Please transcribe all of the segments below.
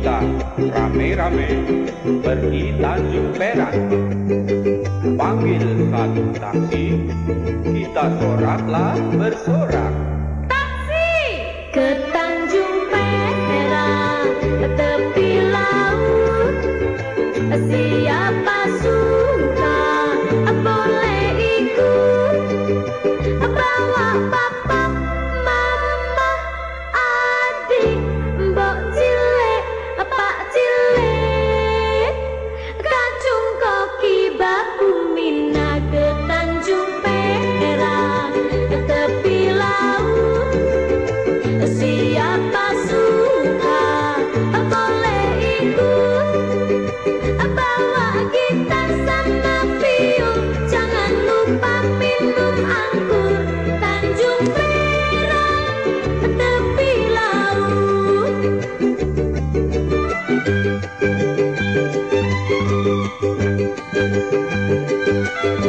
kita rame-rame pergi Tanjung Perak. Panggil satu taksi, kita soraklah bersorak. Taksi ke Waktu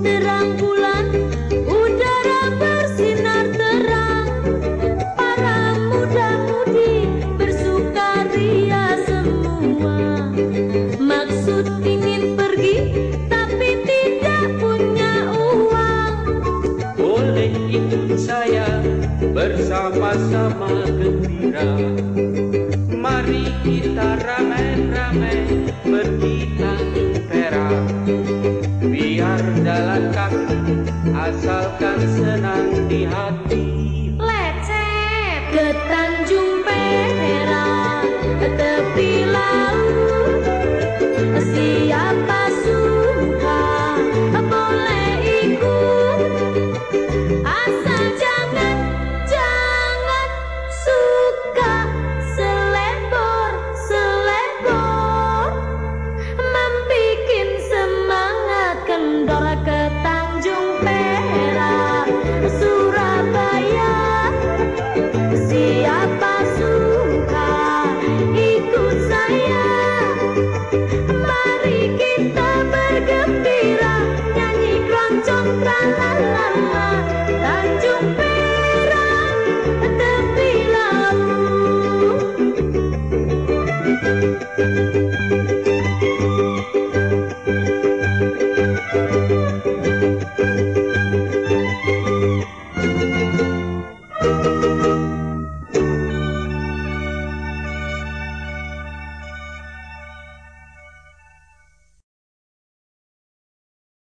terang bulan, udara bersinar terang. Para muda-mudi bersukaria semua. Maksud ingin pergi, bersama-sama gembira. Mari kita ramai-ramai pergi Tanjung Perak. Biar jalan kaki asalkan senang di hati. Ke Tanjung Perak, tepi laut. la la la